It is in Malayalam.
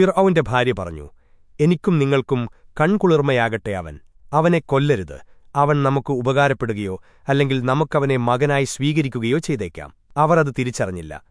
ഫിർഔന്റെ ഭാര്യ പറഞ്ഞു എനിക്കും നിങ്ങൾക്കും കൺകുളിർമയാകട്ടെ അവൻ. അവനെ കൊല്ലരുത്. അവൻ നമുക്ക് ഉപകാരപ്പെടുകയോ അല്ലെങ്കിൽ നമുക്കവനെ മകനായി സ്വീകരിക്കുകയോ ചെയ്തേക്കാം. അവർ അത് തിരിച്ചറിഞ്ഞില്ല.